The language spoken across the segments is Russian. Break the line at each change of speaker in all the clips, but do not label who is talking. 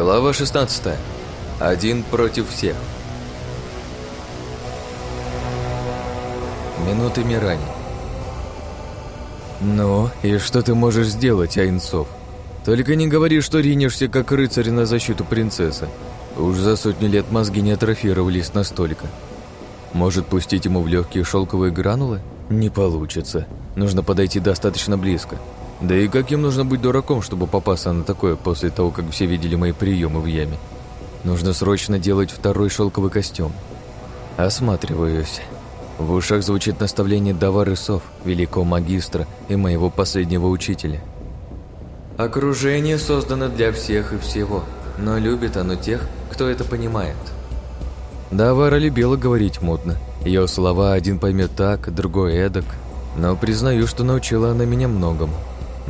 Глава 16. Один против всех. Минуты Мирани. «Ну, и что ты можешь сделать, Айнцов? Только не говори, что ринешься, как рыцарь на защиту принцессы. Уж за сотни лет мозги не атрофировались настолько. Может, пустить ему в легкие шелковые гранулы? Не получится. Нужно подойти достаточно близко. Да и каким нужно быть дураком, чтобы попасться на такое после того, как все видели мои приемы в яме? Нужно срочно делать второй шелковый костюм. Осматриваюсь. В ушах звучит наставление Давары Сов, великого магистра и моего последнего учителя. Окружение создано для всех и всего, но любит оно тех, кто это понимает. Давара любила говорить модно. Ее слова один поймет так, другой эдак. Но признаю, что научила она меня многому.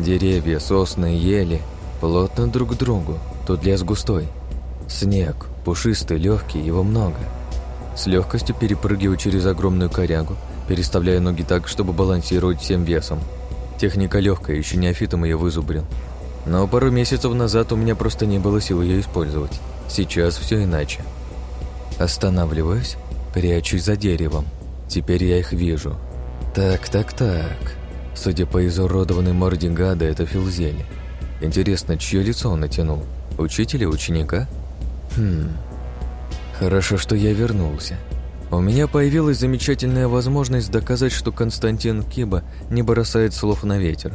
Деревья, сосны, ели плотно друг к другу. Тут лес густой. Снег, пушистый, легкий, его много. С легкостью перепрыгиваю через огромную корягу, переставляя ноги так, чтобы балансировать всем весом. Техника легкая, еще неофитом ее вызубрил. Но пару месяцев назад у меня просто не было сил ее использовать. Сейчас все иначе. Останавливаюсь, прячусь за деревом. Теперь я их вижу. Так, так, так. Судя по изуродованной морде гада, это Филзели. Интересно, чье лицо он натянул? Учителя, ученика? Хм... Хорошо, что я вернулся. У меня появилась замечательная возможность доказать, что Константин Киба не бросает слов на ветер.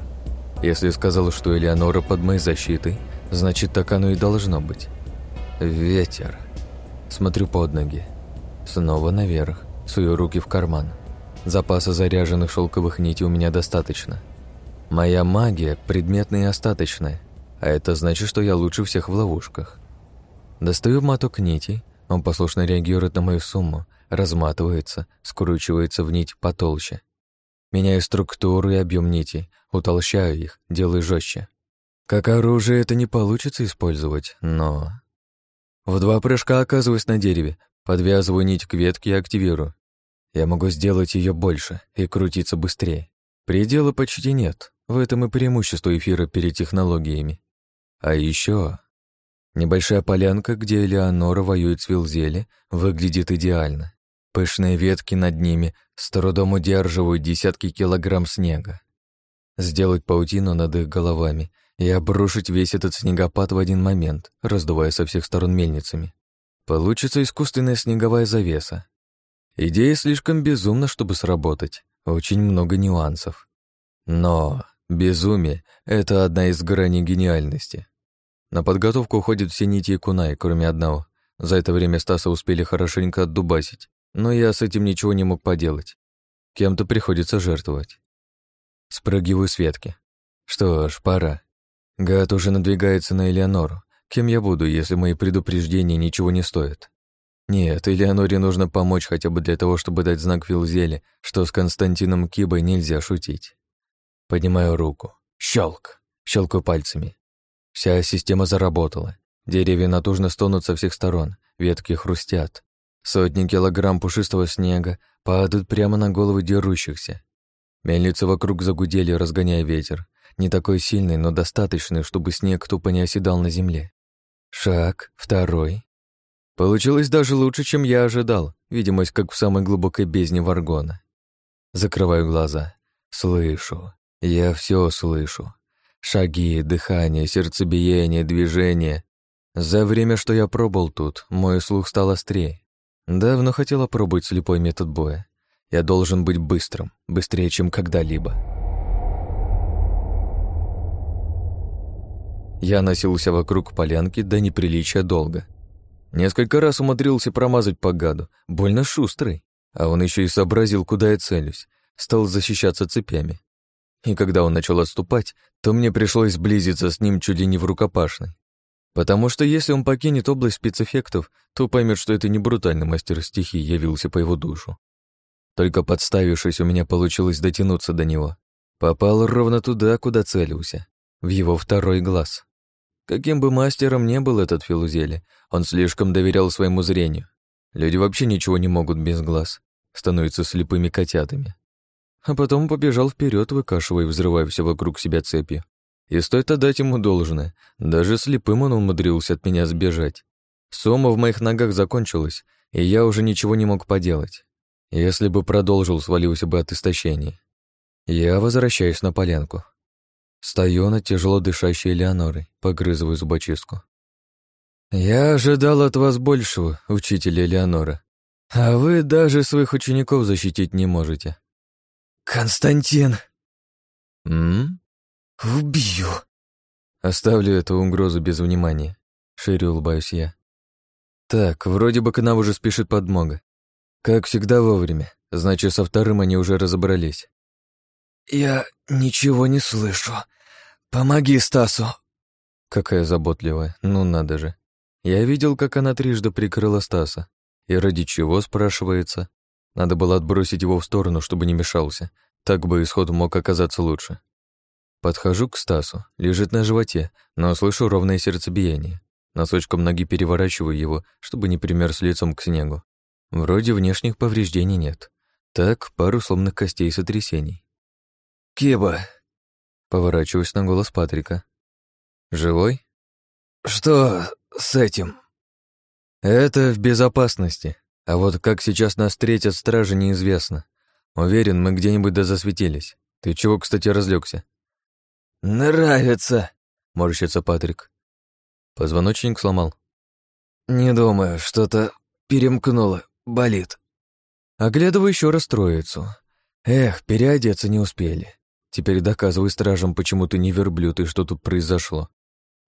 Если сказал, что Элеонора под моей защитой, значит, так оно и должно быть. Ветер. Смотрю под ноги. Снова наверх, сую руки в карман. Запаса заряженных шелковых нитей у меня достаточно. Моя магия предметная и остаточная, а это значит, что я лучше всех в ловушках. Достаю моток нитей, он послушно реагирует на мою сумму, разматывается, скручивается в нить потолще. Меняю структуру и объем нитей, утолщаю их, делаю жестче. Как оружие это не получится использовать, но... В два прыжка оказываюсь на дереве, подвязываю нить к ветке и активирую. Я могу сделать ее больше и крутиться быстрее. Предела почти нет. В этом и преимущество эфира перед технологиями. А еще небольшая полянка, где Элеонора воюет с Вилзели, выглядит идеально. Пышные ветки над ними с трудом удерживают десятки килограмм снега. Сделать паутину над их головами и обрушить весь этот снегопад в один момент, раздувая со всех сторон мельницами. Получится искусственная снеговая завеса, Идея слишком безумна, чтобы сработать. Очень много нюансов. Но безумие — это одна из граней гениальности. На подготовку уходят все нити и кунай, кроме одного. За это время Стаса успели хорошенько отдубасить, но я с этим ничего не мог поделать. Кем-то приходится жертвовать. Спрыгиваю с ветки. Что ж, пора. Гад уже надвигается на Элеонору. Кем я буду, если мои предупреждения ничего не стоят? Нет, Элеоноре нужно помочь хотя бы для того, чтобы дать знак Вилзеле, что с Константином Кибой нельзя шутить. Поднимаю руку. Щелк. Щелкаю пальцами. Вся система заработала. Деревья натужно стонут со всех сторон, ветки хрустят. Сотни килограмм пушистого снега падают прямо на головы дерущихся. Мельницы вокруг загудели, разгоняя ветер. Не такой сильный, но достаточный, чтобы снег тупо не оседал на земле. Шаг, второй, Получилось даже лучше, чем я ожидал, видимость как в самой глубокой бездне варгона. Закрываю глаза. Слышу. Я все слышу. Шаги, дыхание, сердцебиение, движение. За время, что я пробыл тут, мой слух стал острее. Давно хотела пробовать слепой метод боя. Я должен быть быстрым, быстрее, чем когда-либо. Я носился вокруг полянки до неприличия долго. Несколько раз умудрился промазать по гаду, больно шустрый. А он еще и сообразил, куда я целюсь, стал защищаться цепями. И когда он начал отступать, то мне пришлось сблизиться с ним чуть ли не в рукопашной. Потому что если он покинет область спецэффектов, то поймет, что это не брутальный мастер стихии явился по его душу. Только подставившись, у меня получилось дотянуться до него. Попал ровно туда, куда целился, в его второй глаз. Каким бы мастером ни был этот Филузели, он слишком доверял своему зрению. Люди вообще ничего не могут без глаз, становятся слепыми котятами. А потом побежал вперед, выкашивая и взрывая все вокруг себя цепи. И стоит отдать ему должное. Даже слепым он умудрился от меня сбежать. Сома в моих ногах закончилась, и я уже ничего не мог поделать. Если бы продолжил, свалился бы от истощения. Я возвращаюсь на полянку. Стою над тяжело дышащей Элеонорой, погрызываю зубочистку. «Я ожидал от вас большего, учитель Элеонора. А вы даже своих учеников защитить не можете».
«Константин!»
«М?
«Убью!»
Оставлю эту угрозу без внимания. Шире улыбаюсь я. Так, вроде бы к нам уже спешит подмога. Как всегда вовремя. Значит, со вторым они уже разобрались.
«Я ничего не слышу. Помоги Стасу!»
Какая заботливая, ну надо же. Я видел, как она трижды прикрыла Стаса. И ради чего, спрашивается? Надо было отбросить его в сторону, чтобы не мешался. Так бы исход мог оказаться лучше. Подхожу к Стасу, лежит на животе, но слышу ровное сердцебиение. Носочком ноги переворачиваю его, чтобы не примерз лицом к снегу. Вроде внешних повреждений нет. Так, пару сломанных костей и сотрясений.
«Кеба!»
Поворачиваюсь на голос Патрика. «Живой?»
«Что с этим?»
«Это в безопасности. А вот как сейчас нас встретят стражи, неизвестно. Уверен, мы где-нибудь да засветились. Ты чего, кстати, разлегся?
«Нравится», —
морщится Патрик. Позвоночник сломал.
«Не думаю, что-то перемкнуло, болит».
Оглядываю еще раз троицу. Эх, переодеться не успели. Теперь доказывай стражам, почему ты не верблюд и что тут произошло.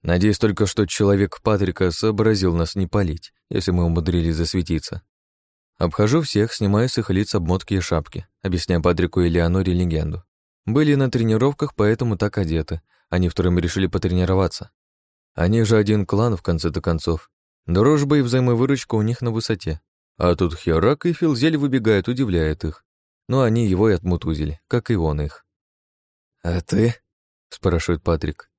Надеюсь только, что человек Патрика сообразил нас не палить, если мы умудрились засветиться. Обхожу всех, снимаю с их лиц обмотки и шапки, объясняя Патрику и Леоноре легенду. Были на тренировках, поэтому так одеты. Они вторым решили потренироваться. Они же один клан, в конце-то концов. Дружба и взаимовыручка у них на высоте. А тут Херак и Филзель выбегают, удивляет их. Но они его и отмутузили, как и он их.
«А ты?»
— спрашивает Патрик.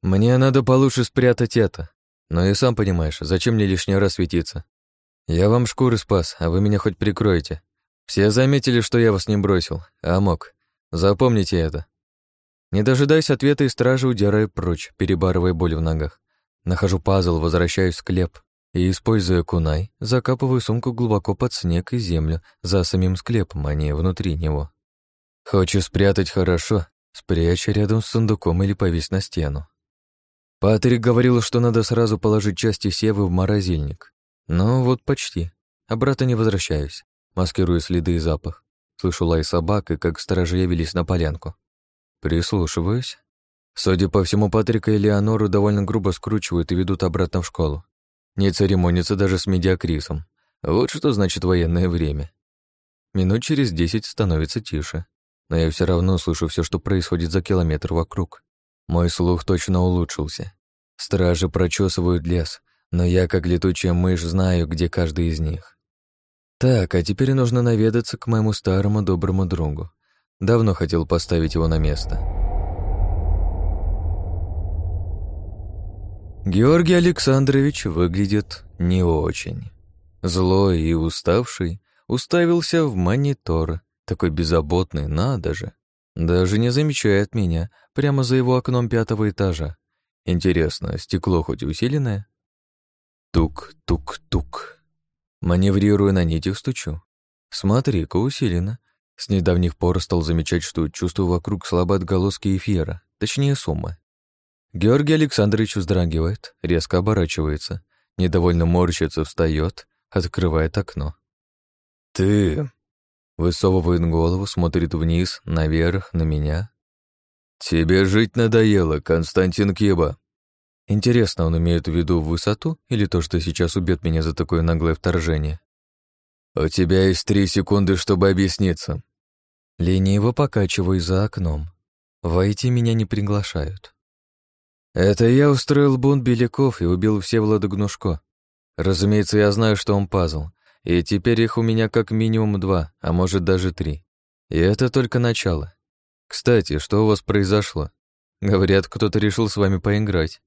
«Мне надо получше спрятать это. Но и сам понимаешь, зачем мне лишний раз светиться? Я вам шкуры спас, а вы меня хоть прикроете. Все заметили, что я вас не бросил, а мог. Запомните это». Не дожидаясь ответа, и стражи удираю прочь, перебарывая боль в ногах. Нахожу пазл, возвращаюсь в склеп и, используя кунай, закапываю сумку глубоко под снег и землю за самим склепом, а не внутри него. Хочу спрятать хорошо, спрячь рядом с сундуком или повесь на стену. Патрик говорил, что надо сразу положить части севы в морозильник. Ну вот почти. Обратно не возвращаюсь, маскирую следы и запах. Слышу лай собак и как сторожи явились на полянку. Прислушиваюсь. Судя по всему, Патрика и Леонору довольно грубо скручивают и ведут обратно в школу. Не церемонятся даже с медиакрисом. Вот что значит военное время. Минут через десять становится тише, но я все равно слышу все, что происходит за километр вокруг. Мой слух точно улучшился. Стражи прочесывают лес, но я, как летучая мышь, знаю, где каждый из них. Так, а теперь нужно наведаться к моему старому доброму другу. Давно хотел поставить его на место. Георгий Александрович выглядит не очень. Злой и уставший, уставился в монитор, такой беззаботный, надо же. Даже не замечает меня, прямо за его окном пятого этажа. Интересно, стекло хоть усиленное? Тук-тук-тук. Маневрируя на нитях, стучу. Смотри-ка, усиленно. С недавних пор стал замечать, что чувствую вокруг слабо отголоски эфира, точнее суммы. Георгий Александрович вздрагивает, резко оборачивается, недовольно морщится, встает, открывает окно. «Ты...» Высовывает голову, смотрит вниз, наверх, на меня. «Тебе жить надоело, Константин Кеба», Интересно, он имеет в виду высоту или то, что сейчас убьет меня за такое наглое вторжение? «У тебя есть три секунды, чтобы объясниться». Лениво покачиваю за окном. Войти меня не приглашают. Это я устроил бунт Беляков и убил Всеволода Гнушко. Разумеется, я знаю, что он пазл, и теперь их у меня как минимум два, а может даже три. И это только начало. Кстати, что у вас произошло? Говорят, кто-то решил с вами поиграть.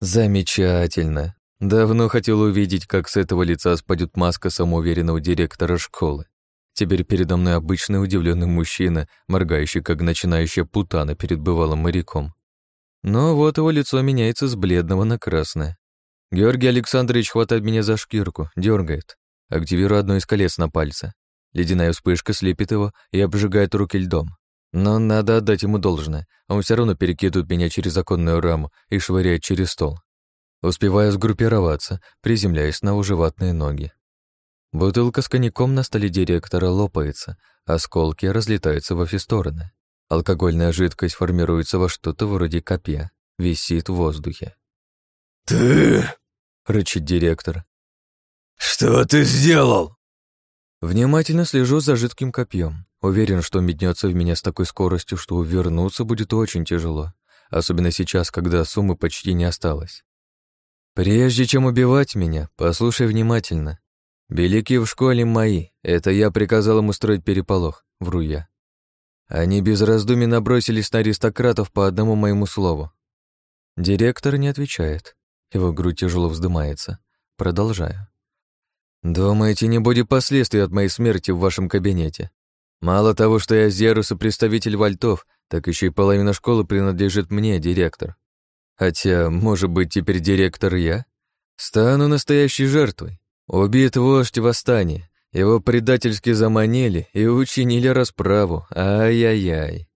Замечательно. Давно хотел увидеть, как с этого лица спадет маска самоуверенного директора школы. Теперь передо мной обычный удивленный мужчина, моргающий, как начинающая путана перед бывалым моряком. Но вот его лицо меняется с бледного на красное. Георгий Александрович хватает меня за шкирку, дергает. Активирую одно из колец на пальце. Ледяная вспышка слепит его и обжигает руки льдом. Но надо отдать ему должное. Он все равно перекидывает меня через законную раму и швыряет через стол. Успеваю сгруппироваться, приземляясь на уже ватные ноги. Бутылка с коньяком на столе директора лопается, осколки разлетаются во все стороны. Алкогольная жидкость формируется во что-то вроде копья, висит в воздухе.
«Ты...»
— рычит директор.
«Что ты сделал?»
Внимательно слежу за жидким копьем. Уверен, что метнется в меня с такой скоростью, что увернуться будет очень тяжело, особенно сейчас, когда суммы почти не осталось. Прежде чем убивать меня, послушай внимательно. Белики в школе мои, это я приказал им устроить переполох, вру я. Они без раздумий набросились на аристократов по одному моему слову. Директор не отвечает. Его грудь тяжело вздымается. Продолжаю. Думаете, не будет последствий от моей смерти в вашем кабинете? Мало того, что я Зерус и представитель Вальтов, так еще и половина школы принадлежит мне, директор. Хотя, может быть, теперь директор я? Стану настоящей жертвой. Убит вождь восстания. Его предательски заманили и учинили расправу. Ай-яй-яй.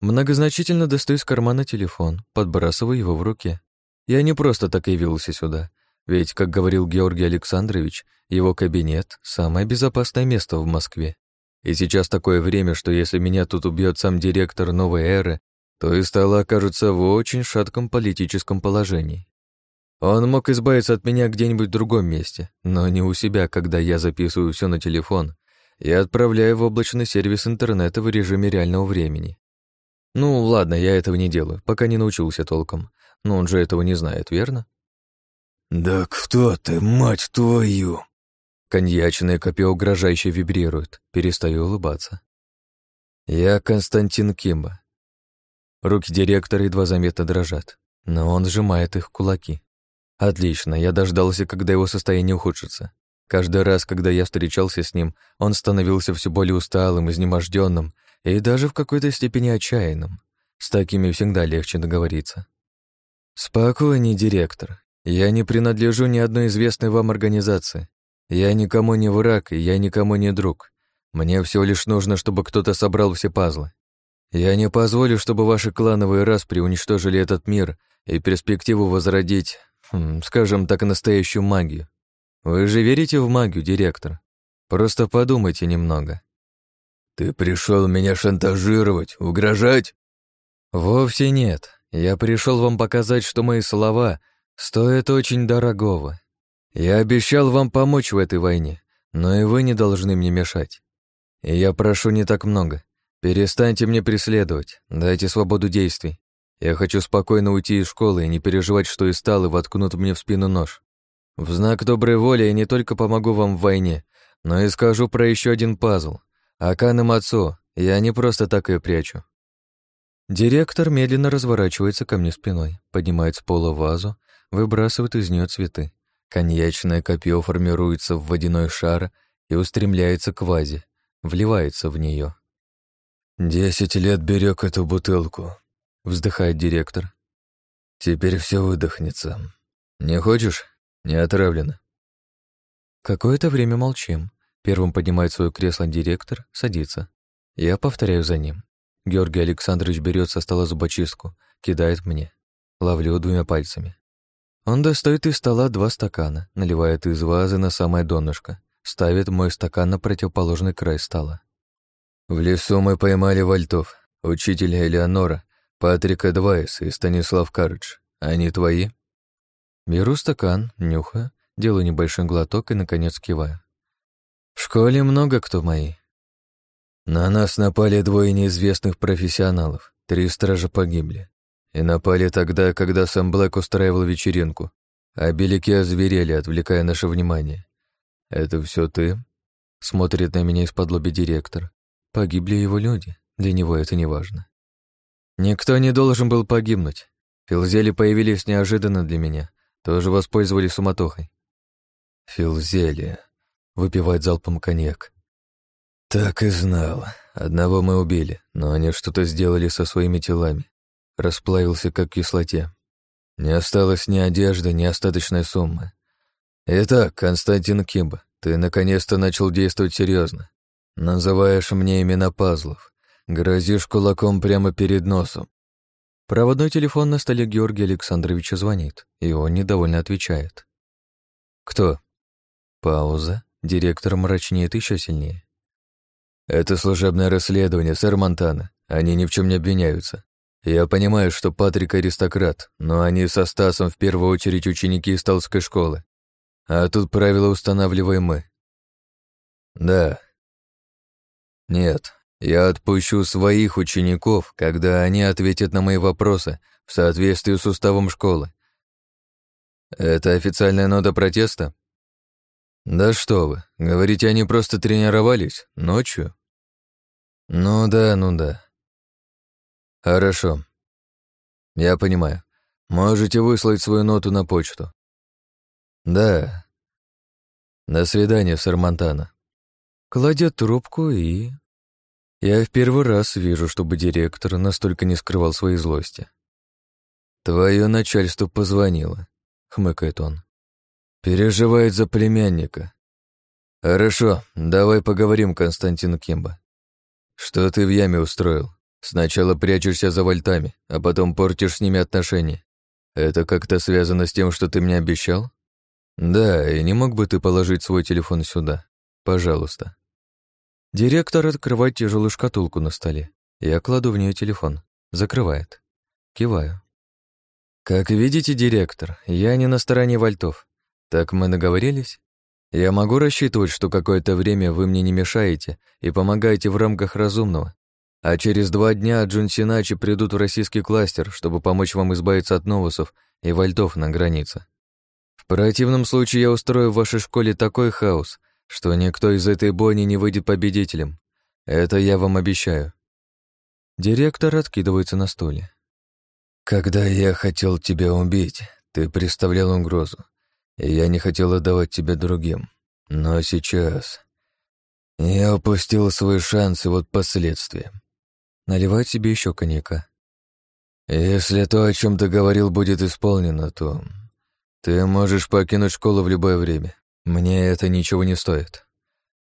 Многозначительно достаю из кармана телефон, подбрасываю его в руке. Я не просто так явился сюда. Ведь, как говорил Георгий Александрович, его кабинет — самое безопасное место в Москве. И сейчас такое время, что если меня тут убьет сам директор новой эры, то и стало окажется в очень шатком политическом положении. Он мог избавиться от меня где-нибудь в другом месте, но не у себя, когда я записываю все на телефон и отправляю в облачный сервис интернета в режиме реального времени. Ну, ладно, я этого не делаю, пока не научился толком. Но он же этого не знает, верно?
«Да кто ты, мать твою?»
Коньячное копье угрожающе вибрирует, перестаю улыбаться. Я Константин Кимба, Руки директора едва заметно дрожат, но он сжимает их в кулаки. Отлично, я дождался, когда его состояние ухудшится. Каждый раз, когда я встречался с ним, он становился все более усталым, изнеможденным и даже в какой-то степени отчаянным. С такими всегда легче договориться. «Спокойней, директор. Я не принадлежу ни одной известной вам организации. Я никому не враг, и я никому не друг. Мне всего лишь нужно, чтобы кто-то собрал все пазлы. Я не позволю, чтобы ваши клановые распри уничтожили этот мир и перспективу возродить, хм, скажем так, настоящую магию. Вы же верите в магию, директор? Просто подумайте немного.
Ты пришел меня шантажировать, угрожать?
Вовсе нет. Я пришел вам показать, что мои слова стоят очень дорогого. Я обещал вам помочь в этой войне, но и вы не должны мне мешать. И я прошу не так много. «Перестаньте мне преследовать, дайте свободу действий. Я хочу спокойно уйти из школы и не переживать, что и стал, и воткнут мне в спину нож. В знак доброй воли я не только помогу вам в войне, но и скажу про еще один пазл. Акан и Мацо я не просто так ее прячу». Директор медленно разворачивается ко мне спиной, поднимает с пола вазу, выбрасывает из нее цветы. Коньячное копье формируется в водяной шар и устремляется к вазе, вливается в нее.
«Десять лет берег эту бутылку», — вздыхает директор. «Теперь все выдохнется. Не хочешь? Не отравлено».
Какое-то время молчим. Первым поднимает свое кресло директор, садится. Я повторяю за ним. Георгий Александрович берет со стола зубочистку, кидает мне. Ловлю двумя пальцами. Он достает из стола два стакана, наливает из вазы на самое донышко, ставит мой стакан на противоположный край стола.
В лесу мы поймали вальтов, учителя Элеонора, Патрика Двайс и Станислав Карыч. Они твои?
Беру стакан, нюхаю, делаю небольшой глоток и, наконец, киваю. В школе много кто мои.
На нас напали двое неизвестных профессионалов, три стража погибли. И напали тогда, когда сам Блэк устраивал вечеринку, а беляки озверели, отвлекая наше внимание. «Это все ты?» — смотрит на меня из-под лоби директор.
Погибли его люди, для него это не важно. Никто не должен был погибнуть. Филзели появились неожиданно для меня, тоже воспользовались суматохой.
Филзели выпивает залпом коньяк. Так и знал. Одного мы убили, но они что-то сделали со своими телами. Расплавился как в кислоте. Не осталось ни одежды, ни остаточной суммы. Итак, Константин Кимба, ты наконец-то начал действовать серьезно. Называешь мне имена пазлов. Грозишь кулаком прямо перед носом.
Проводной телефон на столе Георгия Александровича звонит, и он недовольно отвечает.
«Кто?»
Пауза. Директор мрачнеет еще сильнее.
«Это служебное расследование, сэр Монтана. Они ни в чем не обвиняются. Я понимаю, что Патрик аристократ, но они со Стасом в первую очередь ученики из Талской школы. А тут правила устанавливаем мы. Да. Нет, я отпущу своих учеников, когда они ответят на мои вопросы в соответствии с уставом школы. Это официальная нота протеста? Да что вы, говорите, они просто тренировались ночью? Ну да, ну да. Хорошо. Я понимаю. Можете выслать свою ноту на почту. Да. До свидания, сэр Монтана.
Кладет трубку и... Я в первый раз вижу, чтобы директор настолько не скрывал своей злости.
Твое начальство позвонило, хмыкает он. Переживает за племянника. Хорошо, давай поговорим, Константин Кимба. Что ты в яме устроил? Сначала прячешься за вольтами, а потом портишь с ними отношения. Это как-то связано с тем, что ты мне обещал? Да, и не мог бы ты положить свой телефон сюда? Пожалуйста.
Директор открывает тяжелую шкатулку на столе. Я кладу в нее телефон. Закрывает. Киваю. Как видите, директор, я не на стороне вольтов. Так мы договорились? Я могу рассчитывать, что какое-то время вы мне не мешаете и помогаете в рамках разумного, а через два дня Джун Синачи придут в российский кластер, чтобы помочь вам избавиться от новусов и вольтов на границе. В противном случае я устрою в вашей школе такой хаос, что никто из этой бойни не выйдет победителем. Это я вам обещаю. Директор откидывается на стуле.
Когда я хотел тебя убить, ты представлял угрозу, и я не хотел отдавать тебя другим. Но сейчас я упустил свой шанс и вот последствия.
Наливает себе еще коньяка.
«Если то, о чем ты говорил, будет исполнено, то ты можешь покинуть школу в любое время. Мне это ничего не стоит.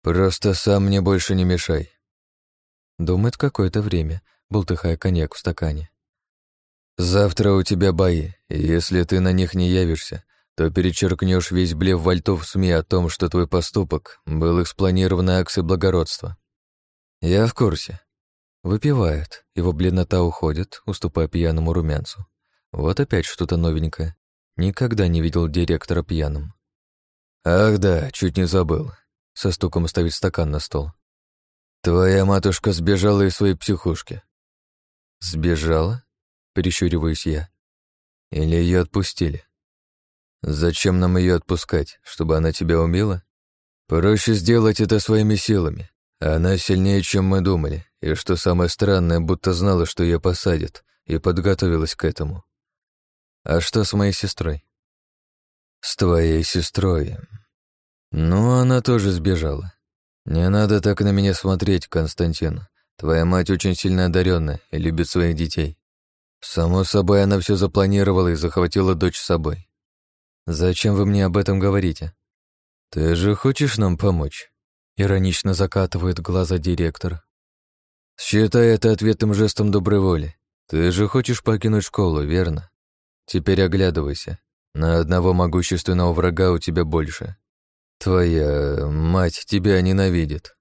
Просто сам мне больше не мешай».
Думает какое-то время, болтыхая коньяк в стакане.
«Завтра у тебя бои, и если ты на них не явишься, то перечеркнешь весь блев вольтов в СМИ о том, что твой поступок был их акцией благородства. Я в курсе.
Выпивает, его бледнота уходит, уступая пьяному румянцу. Вот опять что-то новенькое. Никогда не видел директора пьяным.
«Ах да, чуть не забыл», — со стуком ставит стакан на стол. «Твоя матушка сбежала из своей психушки».
«Сбежала?» — перещуриваюсь я.
«Или ее отпустили?» «Зачем нам ее отпускать, чтобы она тебя убила?» «Проще сделать это своими силами. Она сильнее, чем мы думали, и что самое странное, будто знала, что ее посадят, и подготовилась к этому.
А что с моей сестрой?
С твоей сестрой. Ну, она тоже сбежала. Не надо так на меня смотреть, Константин. Твоя мать очень сильно одаренная и любит своих детей. Само собой, она все запланировала и захватила дочь с собой.
Зачем вы мне об этом говорите?
Ты же хочешь нам помочь?
Иронично закатывает глаза директор.
Считай это ответным жестом доброй воли. Ты же хочешь покинуть школу, верно? Теперь оглядывайся. На одного могущественного врага у тебя больше. Твоя мать тебя ненавидит.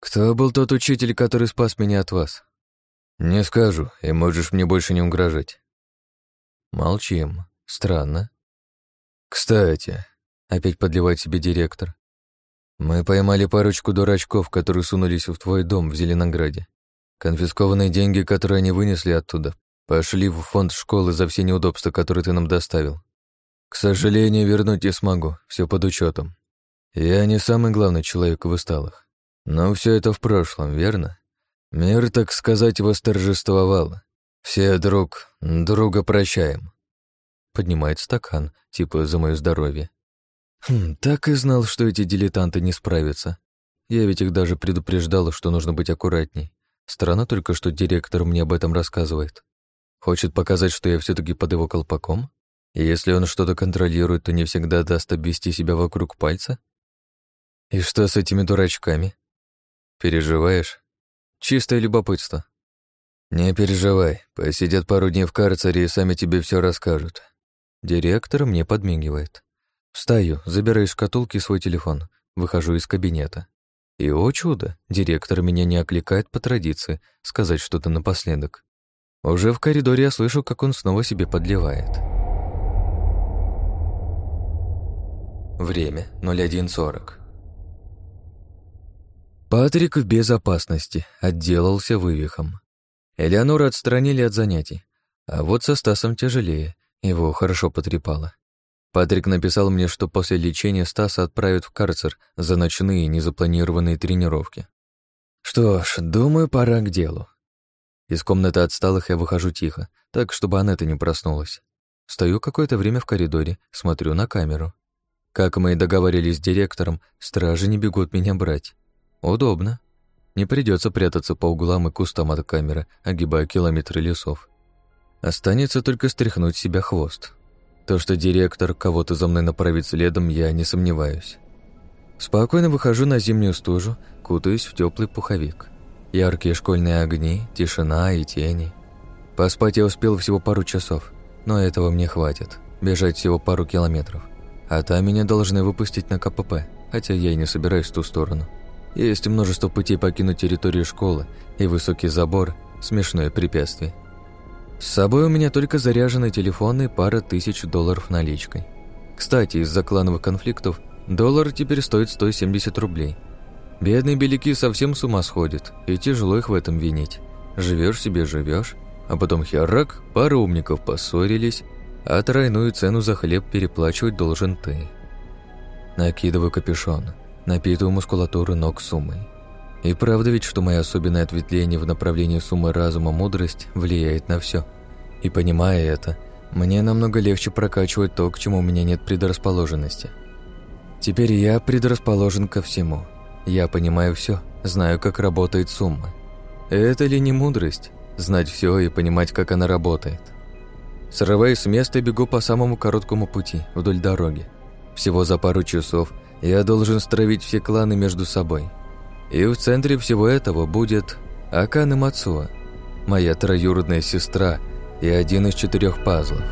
Кто был тот учитель, который спас меня от вас?
Не скажу, и можешь мне больше не угрожать.
Молчим. Странно.
Кстати,
опять подливает себе директор.
Мы поймали парочку дурачков, которые сунулись в твой дом в Зеленограде. Конфискованные деньги, которые они вынесли оттуда, пошли в фонд школы за все неудобства, которые ты нам доставил. К сожалению, вернуть не смогу, все под учетом. Я не самый главный человек в усталых. Но все это в прошлом, верно? Мир, так сказать, восторжествовал. Все друг друга прощаем.
Поднимает стакан, типа за мое здоровье. Хм, так и знал, что эти дилетанты не справятся. Я ведь их даже предупреждала, что нужно быть аккуратней. Странно только, что директор мне об этом рассказывает.
Хочет показать, что я все таки под его колпаком? И если он что-то контролирует, то не всегда даст обвести себя вокруг пальца? И что с этими дурачками? Переживаешь? Чистое любопытство. Не переживай, посидят пару дней в карцере и сами тебе все расскажут. Директор мне подмигивает. Встаю, забираю из шкатулки свой телефон, выхожу из кабинета. И, о чудо, директор меня не окликает по традиции сказать что-то напоследок. Уже в коридоре я слышу, как он снова себе подливает. Время 01.40. Патрик в безопасности, отделался вывихом. Элеонора отстранили от занятий, а вот со Стасом тяжелее, его хорошо потрепало. Патрик написал мне, что после лечения Стаса отправят в карцер за ночные незапланированные тренировки. Что ж, думаю, пора к делу. Из комнаты отсталых я выхожу тихо, так, чтобы Анетта не проснулась. Стою какое-то время в коридоре, смотрю на камеру. Как мы и договорились с директором, стражи не бегут меня брать. Удобно. Не придется прятаться по углам и кустам от камеры, огибая километры лесов. Останется только стряхнуть себя хвост. То, что директор кого-то за мной направит следом, я не сомневаюсь. Спокойно выхожу на зимнюю стужу, кутаюсь в теплый пуховик. Яркие школьные огни, тишина и тени. Поспать я успел всего пару часов, но этого мне хватит. Бежать всего пару километров. А там меня должны выпустить на КПП, хотя я и не собираюсь в ту сторону. Есть множество путей покинуть территорию школы, и высокий забор – смешное препятствие. С собой у меня только заряженный телефон и пара тысяч долларов наличкой. Кстати, из-за клановых конфликтов доллар теперь стоит 170 рублей. Бедные беляки совсем с ума сходят, и тяжело их в этом винить. Живешь себе живешь, а потом херак, пара умников поссорились, а тройную цену за хлеб переплачивать должен ты. Накидываю капюшон, напитываю мускулатуру ног суммой. И правда ведь, что мое особенное ответвление в направлении суммы разума мудрость влияет на все. И понимая это, мне намного легче прокачивать то, к чему у меня нет предрасположенности. Теперь я предрасположен ко всему. Я понимаю все, знаю, как работает сумма. Это ли не мудрость? Знать все и понимать, как она работает. Срываясь с места, бегу по самому короткому пути, вдоль дороги. Всего за пару часов я должен стравить все кланы между собой. И в центре всего этого будет Акана Мацуа, моя троюродная сестра и один из четырех пазлов.